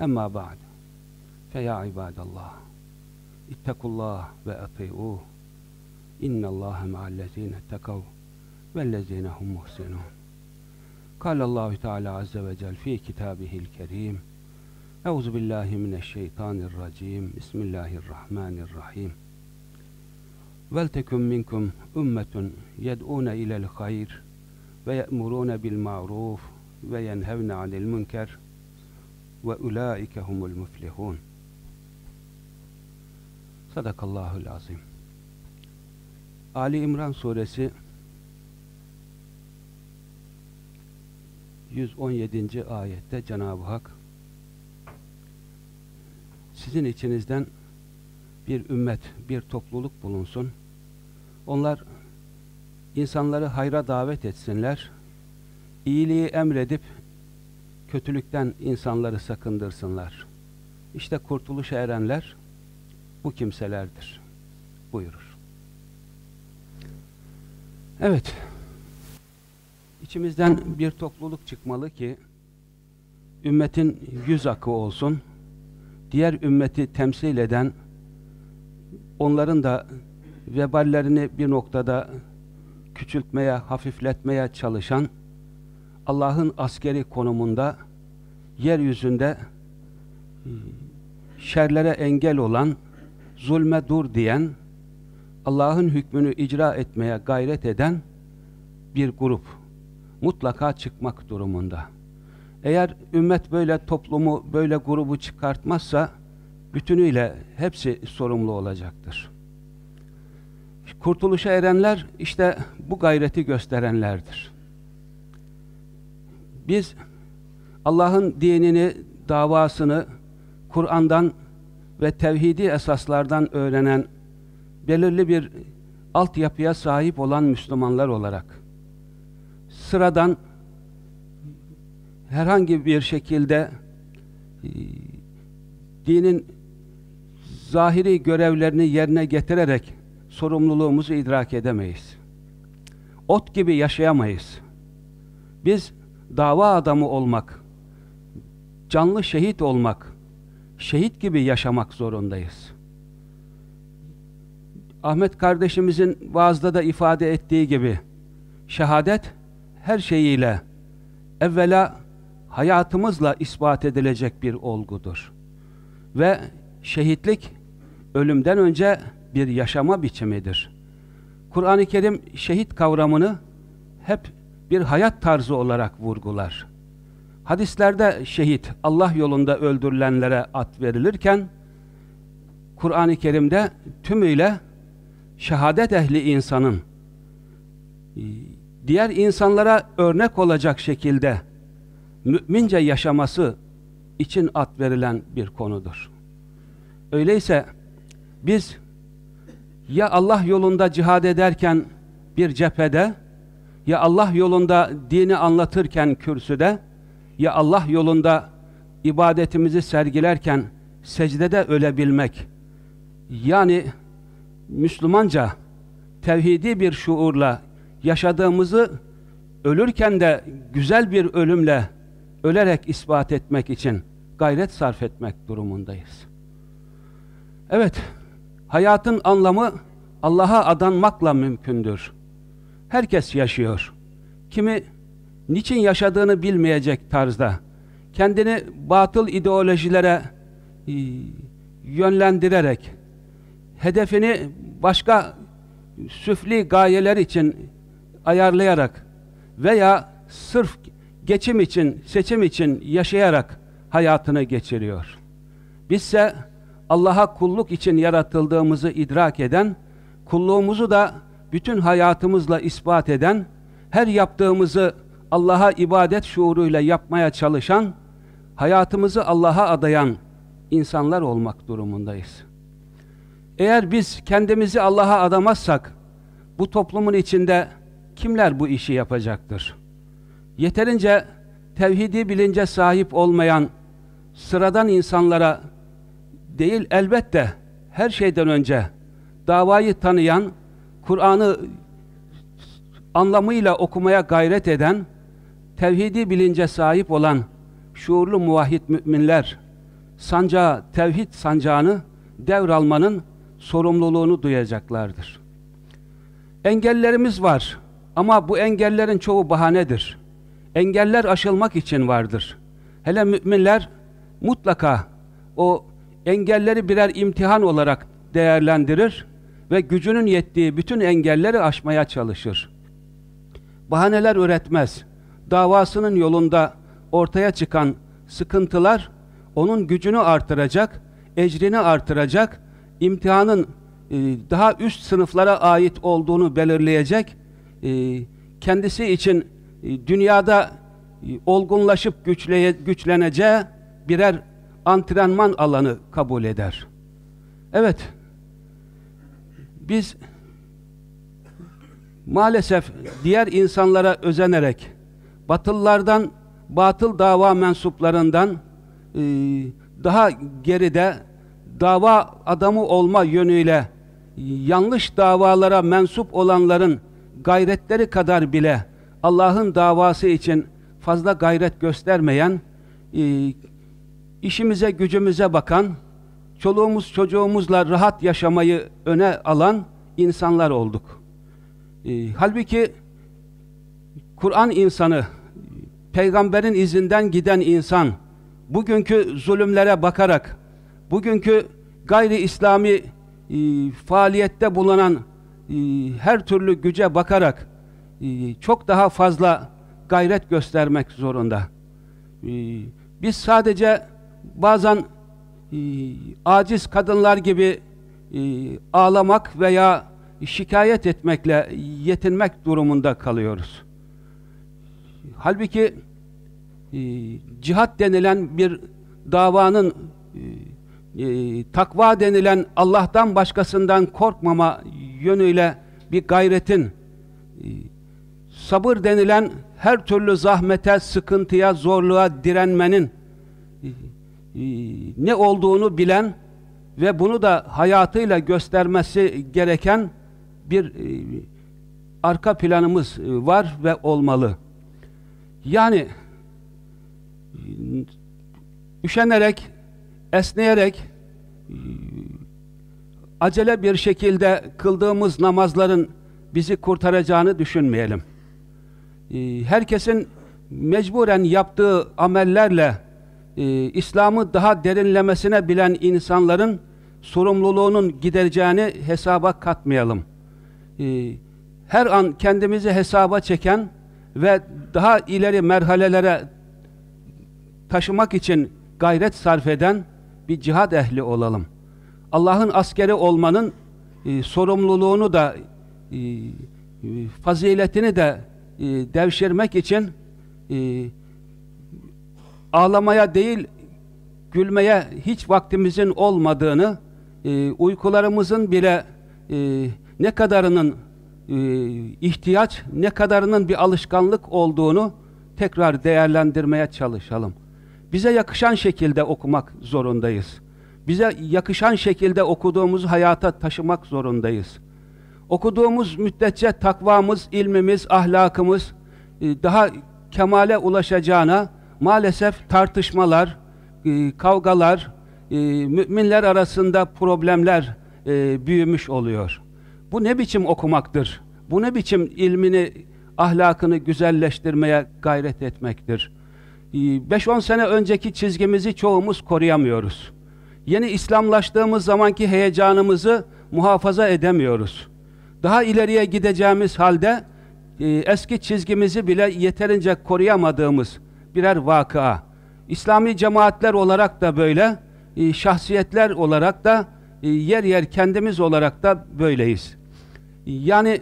أما بعد فيا عباد الله اتقوا الله وأطيعوه. إن الله مع الذين اتقوا والذين هم محسنون. قال الله تعالى عز وجل في كتابه الكريم أعوذ بالله من الشيطان الرجيم. بسم الله الرحمن الرحيم. ولتكن منكم أمة يدعون إلى الخير ويأمرون بالمعروف وينهون عن المنكر. Ve ulaike humul muflihun. Sadakallahul azim. Ali İmran suresi 117. ayette Cenab-ı Hak sizin içinizden bir ümmet, bir topluluk bulunsun. Onlar insanları hayra davet etsinler. iyiliği emredip kötülükten insanları sakındırsınlar. İşte kurtuluşa erenler bu kimselerdir. Buyurur. Evet. İçimizden bir topluluk çıkmalı ki ümmetin yüz akı olsun. Diğer ümmeti temsil eden onların da veballerini bir noktada küçültmeye, hafifletmeye çalışan Allah'ın askeri konumunda yeryüzünde e, şerlere engel olan, zulme dur diyen, Allah'ın hükmünü icra etmeye gayret eden bir grup mutlaka çıkmak durumunda. Eğer ümmet böyle toplumu, böyle grubu çıkartmazsa bütünüyle hepsi sorumlu olacaktır. Kurtuluşa erenler işte bu gayreti gösterenlerdir. Biz Allah'ın dinini, davasını Kur'an'dan ve tevhidi esaslardan öğrenen belirli bir altyapıya sahip olan Müslümanlar olarak sıradan herhangi bir şekilde e, dinin zahiri görevlerini yerine getirerek sorumluluğumuzu idrak edemeyiz. Ot gibi yaşayamayız. Biz dava adamı olmak, canlı şehit olmak, şehit gibi yaşamak zorundayız. Ahmet kardeşimizin vaazda da ifade ettiği gibi şehadet her şeyiyle evvela hayatımızla ispat edilecek bir olgudur. Ve şehitlik ölümden önce bir yaşama biçimidir. Kur'an-ı Kerim şehit kavramını hep bir hayat tarzı olarak vurgular. Hadislerde şehit Allah yolunda öldürülenlere at verilirken Kur'an-ı Kerim'de tümüyle şehadet ehli insanın e, diğer insanlara örnek olacak şekilde mümince yaşaması için at verilen bir konudur. Öyleyse biz ya Allah yolunda cihad ederken bir cephede ya Allah yolunda dini anlatırken kürsüde ya Allah yolunda ibadetimizi sergilerken secdede ölebilmek yani Müslümanca tevhidi bir şuurla yaşadığımızı ölürken de güzel bir ölümle ölerek ispat etmek için gayret sarf etmek durumundayız. Evet, hayatın anlamı Allah'a adanmakla mümkündür. Herkes yaşıyor. Kimi niçin yaşadığını bilmeyecek tarzda, kendini batıl ideolojilere e, yönlendirerek, hedefini başka süfli gayeler için ayarlayarak veya sırf geçim için, seçim için yaşayarak hayatını geçiriyor. Bizse Allah'a kulluk için yaratıldığımızı idrak eden, kulluğumuzu da bütün hayatımızla ispat eden, her yaptığımızı Allah'a ibadet şuuruyla yapmaya çalışan, hayatımızı Allah'a adayan insanlar olmak durumundayız. Eğer biz kendimizi Allah'a adamazsak, bu toplumun içinde kimler bu işi yapacaktır? Yeterince tevhidi bilince sahip olmayan sıradan insanlara değil elbette her şeyden önce davayı tanıyan, Kur'an'ı anlamıyla okumaya gayret eden, tevhidi bilince sahip olan şuurlu muvahhid müminler sancağı, tevhid sancağını devralmanın sorumluluğunu duyacaklardır. Engellerimiz var ama bu engellerin çoğu bahanedir. Engeller aşılmak için vardır. Hele müminler mutlaka o engelleri birer imtihan olarak değerlendirir ve gücünün yettiği bütün engelleri aşmaya çalışır. Bahaneler üretmez. Davasının yolunda ortaya çıkan sıkıntılar onun gücünü artıracak, ecrini artıracak, imtihanın e, daha üst sınıflara ait olduğunu belirleyecek, e, kendisi için e, dünyada olgunlaşıp güçleye, güçleneceği birer antrenman alanı kabul eder. Evet, biz maalesef diğer insanlara özenerek batıllardan, batıl dava mensuplarından e, daha geride dava adamı olma yönüyle yanlış davalara mensup olanların gayretleri kadar bile Allah'ın davası için fazla gayret göstermeyen, e, işimize gücümüze bakan, çoluğumuz çocuğumuzla rahat yaşamayı öne alan insanlar olduk. E, halbuki Kur'an insanı, peygamberin izinden giden insan, bugünkü zulümlere bakarak, bugünkü gayri İslami e, faaliyette bulunan e, her türlü güce bakarak e, çok daha fazla gayret göstermek zorunda. E, biz sadece bazen e, aciz kadınlar gibi e, ağlamak veya şikayet etmekle yetinmek durumunda kalıyoruz. Halbuki e, cihat denilen bir davanın e, e, takva denilen Allah'tan başkasından korkmama yönüyle bir gayretin e, sabır denilen her türlü zahmete, sıkıntıya, zorluğa direnmenin e, ne olduğunu bilen ve bunu da hayatıyla göstermesi gereken bir e, arka planımız e, var ve olmalı. Yani üşenerek, esneyerek, acele bir şekilde kıldığımız namazların bizi kurtaracağını düşünmeyelim. Herkesin mecburen yaptığı amellerle İslam'ı daha derinlemesine bilen insanların sorumluluğunun gidereceğini hesaba katmayalım. Her an kendimizi hesaba çeken ve daha ileri merhalelere taşımak için gayret sarf eden bir cihad ehli olalım. Allah'ın askeri olmanın e, sorumluluğunu da e, e, faziletini de e, devşirmek için e, ağlamaya değil gülmeye hiç vaktimizin olmadığını e, uykularımızın bile e, ne kadarının e, ihtiyaç, ne kadarının bir alışkanlık olduğunu tekrar değerlendirmeye çalışalım. Bize yakışan şekilde okumak zorundayız. Bize yakışan şekilde okuduğumuz hayata taşımak zorundayız. Okuduğumuz müddetçe takvamız, ilmimiz, ahlakımız e, daha kemale ulaşacağına maalesef tartışmalar, e, kavgalar, e, müminler arasında problemler büyümüş oluyor. Bu ne biçim okumaktır? Bu ne biçim ilmini, ahlakını güzelleştirmeye gayret etmektir? 5-10 ee, sene önceki çizgimizi çoğumuz koruyamıyoruz. Yeni İslamlaştığımız zamanki heyecanımızı muhafaza edemiyoruz. Daha ileriye gideceğimiz halde e, eski çizgimizi bile yeterince koruyamadığımız birer vakıa. İslami cemaatler olarak da böyle, e, şahsiyetler olarak da e, yer yer kendimiz olarak da böyleyiz. Yani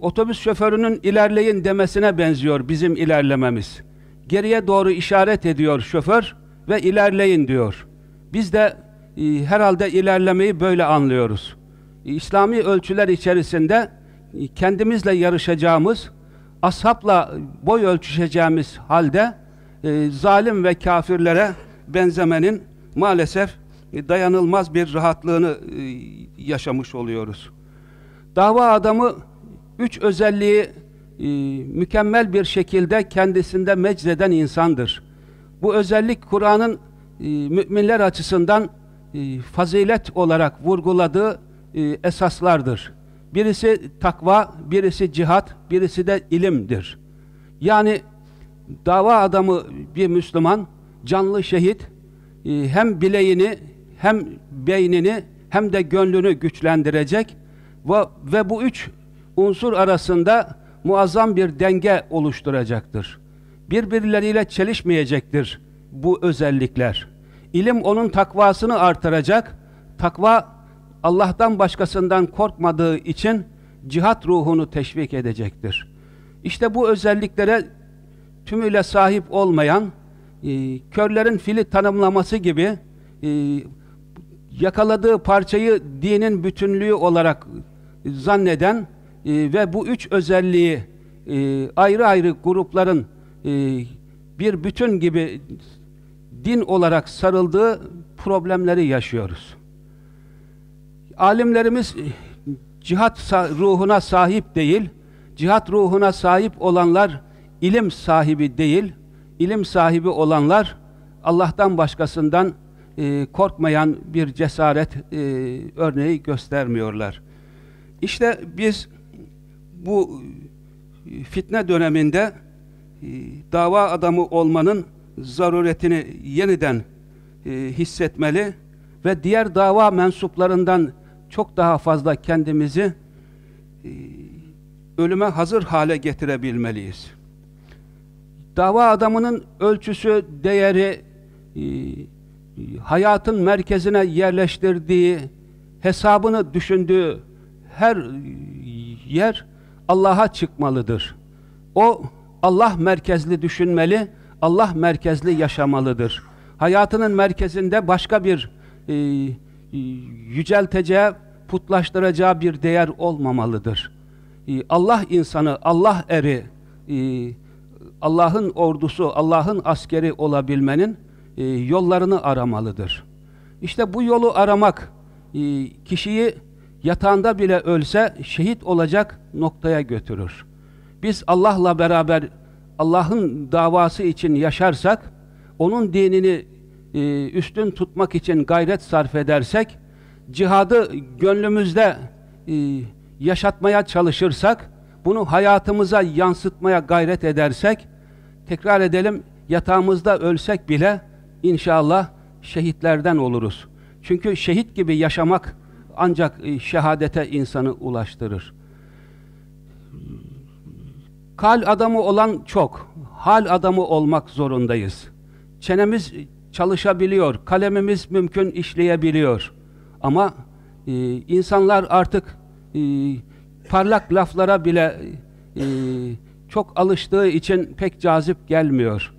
otobüs şoförünün ilerleyin demesine benziyor bizim ilerlememiz geriye doğru işaret ediyor şoför ve ilerleyin diyor. Biz de e, herhalde ilerlemeyi böyle anlıyoruz. E, İslami ölçüler içerisinde e, kendimizle yarışacağımız, ashabla boy ölçüşeceğimiz halde e, zalim ve kafirlere benzemenin maalesef e, dayanılmaz bir rahatlığını e, yaşamış oluyoruz. Dava adamı üç özelliği e, mükemmel bir şekilde kendisinde meczeden insandır. Bu özellik Kur'an'ın e, müminler açısından e, fazilet olarak vurguladığı e, esaslardır. Birisi takva, birisi cihat, birisi de ilimdir. Yani dava adamı bir Müslüman, canlı şehit, e, hem bileğini, hem beynini, hem de gönlünü güçlendirecek ve, ve bu üç unsur arasında muazzam bir denge oluşturacaktır. Birbirleriyle çelişmeyecektir bu özellikler. İlim onun takvasını artıracak. Takva Allah'tan başkasından korkmadığı için cihat ruhunu teşvik edecektir. İşte bu özelliklere tümüyle sahip olmayan, e, körlerin fili tanımlaması gibi e, yakaladığı parçayı dinin bütünlüğü olarak zanneden e, ve bu üç özelliği e, ayrı ayrı grupların e, bir bütün gibi din olarak sarıldığı problemleri yaşıyoruz. Alimlerimiz e, cihat ruhuna sahip değil, cihat ruhuna sahip olanlar ilim sahibi değil, ilim sahibi olanlar Allah'tan başkasından e, korkmayan bir cesaret e, örneği göstermiyorlar. İşte biz bu fitne döneminde e, dava adamı olmanın zaruretini yeniden e, hissetmeli ve diğer dava mensuplarından çok daha fazla kendimizi e, ölüme hazır hale getirebilmeliyiz. Dava adamının ölçüsü, değeri, e, hayatın merkezine yerleştirdiği, hesabını düşündüğü her yer Allah'a çıkmalıdır. O Allah merkezli düşünmeli, Allah merkezli yaşamalıdır. Hayatının merkezinde başka bir e, yücelteceği, putlaştıracağı bir değer olmamalıdır. E, Allah insanı, Allah eri, e, Allah'ın ordusu, Allah'ın askeri olabilmenin yollarını aramalıdır. İşte bu yolu aramak kişiyi yatağında bile ölse şehit olacak noktaya götürür. Biz Allah'la beraber Allah'ın davası için yaşarsak, onun dinini e, üstün tutmak için gayret sarf edersek, cihadı gönlümüzde e, yaşatmaya çalışırsak, bunu hayatımıza yansıtmaya gayret edersek, tekrar edelim, yatağımızda ölsek bile inşallah şehitlerden oluruz. Çünkü şehit gibi yaşamak ancak e, şehadete insanı ulaştırır. Kal adamı olan çok. Hal adamı olmak zorundayız. Çenemiz çalışabiliyor, kalemimiz mümkün işleyebiliyor. Ama e, insanlar artık e, parlak laflara bile e, çok alıştığı için pek cazip gelmiyor.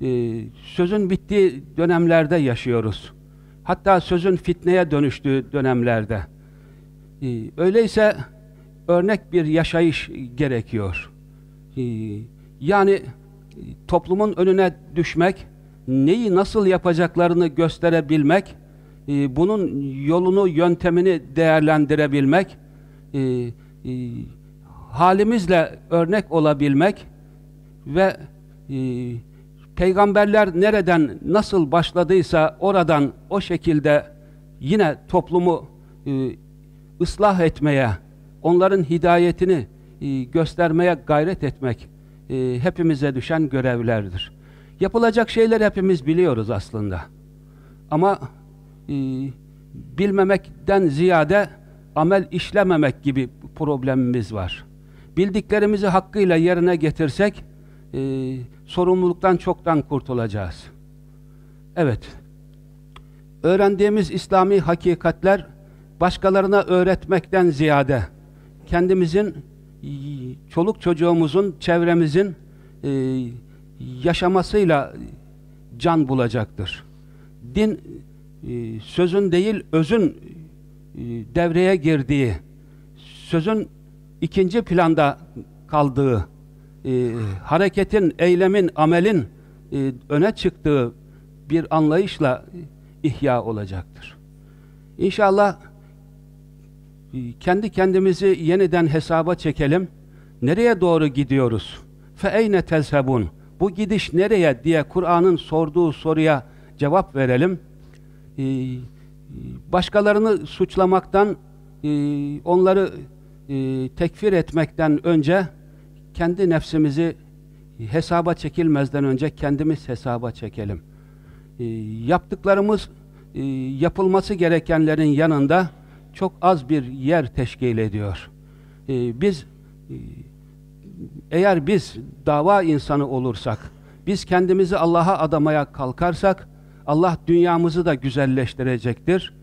E, sözün bittiği dönemlerde yaşıyoruz. Hatta sözün fitneye dönüştüğü dönemlerde. E, öyleyse örnek bir yaşayış gerekiyor. Ee, yani e, toplumun önüne düşmek, neyi nasıl yapacaklarını gösterebilmek, e, bunun yolunu, yöntemini değerlendirebilmek, e, halimizle örnek olabilmek ve peygamberler nereden nasıl başladıysa oradan o şekilde yine toplumu ıslah etmeye, onların hidayetini e, göstermeye gayret etmek e, hepimize düşen görevlerdir. Yapılacak şeyler hepimiz biliyoruz aslında. Ama e, bilmemekten ziyade amel işlememek gibi problemimiz var. Bildiklerimizi hakkıyla yerine getirsek e, sorumluluktan çoktan kurtulacağız. Evet. Öğrendiğimiz İslami hakikatler başkalarına öğretmekten ziyade kendimizin çoluk çocuğumuzun, çevremizin e, yaşamasıyla can bulacaktır. Din e, sözün değil özün e, devreye girdiği, sözün ikinci planda kaldığı, e, hareketin, eylemin, amelin e, öne çıktığı bir anlayışla ihya olacaktır. İnşallah e, kendi kendimizi yeniden hesaba çekelim. Nereye doğru gidiyoruz? فَاَيْنَ تَذْهَبُونَ bu gidiş nereye diye Kur'an'ın sorduğu soruya cevap verelim. Ee, başkalarını suçlamaktan, e, onları e, tekfir etmekten önce kendi nefsimizi hesaba çekilmezden önce kendimiz hesaba çekelim. Ee, yaptıklarımız e, yapılması gerekenlerin yanında çok az bir yer teşkil ediyor. Ee, biz eğer biz dava insanı olursak, biz kendimizi Allah'a adamaya kalkarsak, Allah dünyamızı da güzelleştirecektir.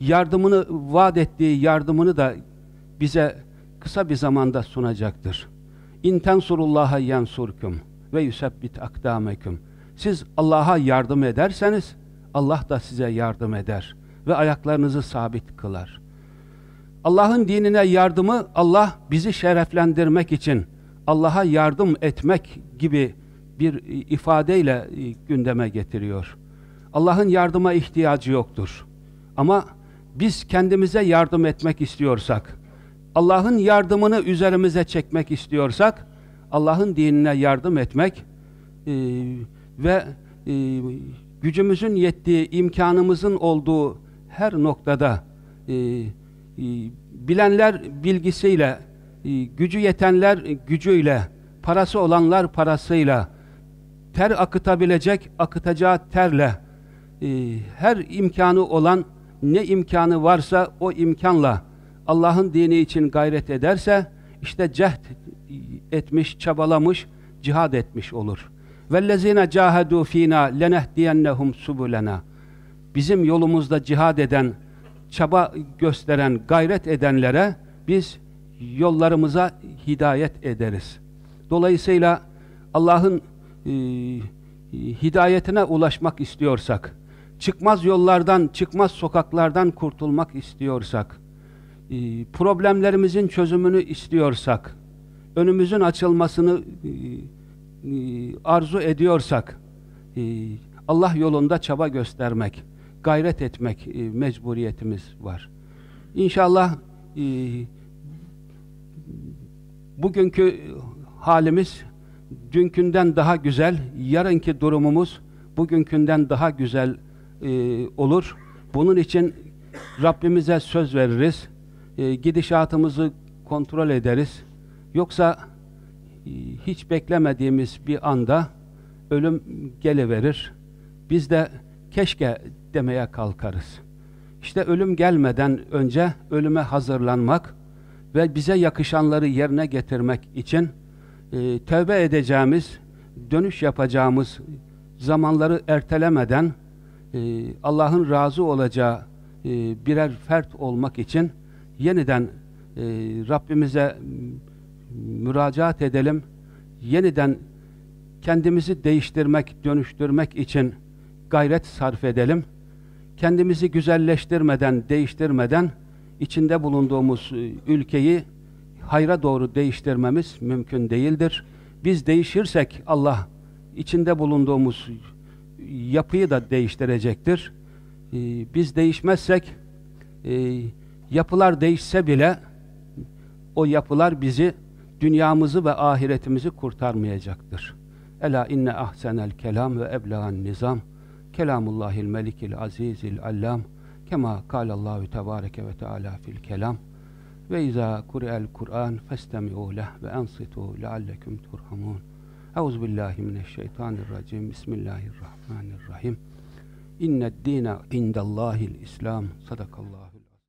Yardımını vaat ettiği yardımını da bize kısa bir zamanda sunacaktır. İn tensurullaha yansurkum ve yusebbit akdamekum. Siz Allah'a yardım ederseniz Allah da size yardım eder ve ayaklarınızı sabit kılar. Allah'ın dinine yardımı Allah bizi şereflendirmek için Allah'a yardım etmek gibi bir ifadeyle gündeme getiriyor. Allah'ın yardıma ihtiyacı yoktur. Ama biz kendimize yardım etmek istiyorsak, Allah'ın yardımını üzerimize çekmek istiyorsak, Allah'ın dinine yardım etmek e, ve e, gücümüzün yettiği, imkanımızın olduğu her noktada e, e, bilenler bilgisiyle, e, gücü yetenler gücüyle, parası olanlar parasıyla, ter akıtabilecek akıtacağı terle, e, her imkanı olan ne imkanı varsa o imkanla Allah'ın dini için gayret ederse işte cehd etmiş, çabalamış, cihad etmiş olur. وَالَّذ۪ينَ جَاهَدُوا ف۪ينَا لَنَهْدِيَنَّهُمْ سُبُلَنَا Bizim yolumuzda cihad eden, çaba gösteren, gayret edenlere biz yollarımıza hidayet ederiz. Dolayısıyla Allah'ın e, hidayetine ulaşmak istiyorsak, çıkmaz yollardan, çıkmaz sokaklardan kurtulmak istiyorsak, e, problemlerimizin çözümünü istiyorsak, önümüzün açılmasını e, e, arzu ediyorsak, Allah yolunda çaba göstermek, gayret etmek mecburiyetimiz var. İnşallah bugünkü halimiz dünkünden daha güzel, yarınki durumumuz bugünkünden daha güzel e, olur. Bunun için Rabbimize söz veririz. E, gidişatımızı kontrol ederiz. Yoksa e, hiç beklemediğimiz bir anda ölüm geliverir. Biz de keşke demeye kalkarız. İşte ölüm gelmeden önce ölüme hazırlanmak ve bize yakışanları yerine getirmek için e, tövbe edeceğimiz, dönüş yapacağımız zamanları ertelemeden e, Allah'ın razı olacağı e, birer fert olmak için yeniden e, Rabbimize müracaat edelim. Yeniden kendimizi değiştirmek, dönüştürmek için gayret sarf edelim. Kendimizi güzelleştirmeden, değiştirmeden içinde bulunduğumuz e, ülkeyi hayra doğru değiştirmemiz mümkün değildir. Biz değişirsek Allah içinde bulunduğumuz yapıyı da değiştirecektir. Ee, biz değişmezsek e, yapılar değişse bile o yapılar bizi dünyamızı ve ahiretimizi kurtarmayacaktır. Ela inne ahsenel kelam ve eblagan nizam kelamullahil melikil azizil allam kema kâlallahu tebâreke ve teâlâ fil kelam ve izâ kuri'el Kur'an festemi'û leh ve ensitu leallekum turhamun Euzu billahi mineşşeytanirracim. Bismillahirrahmanirrahim. İnned dîne indellâhil İslam. Sadakallahu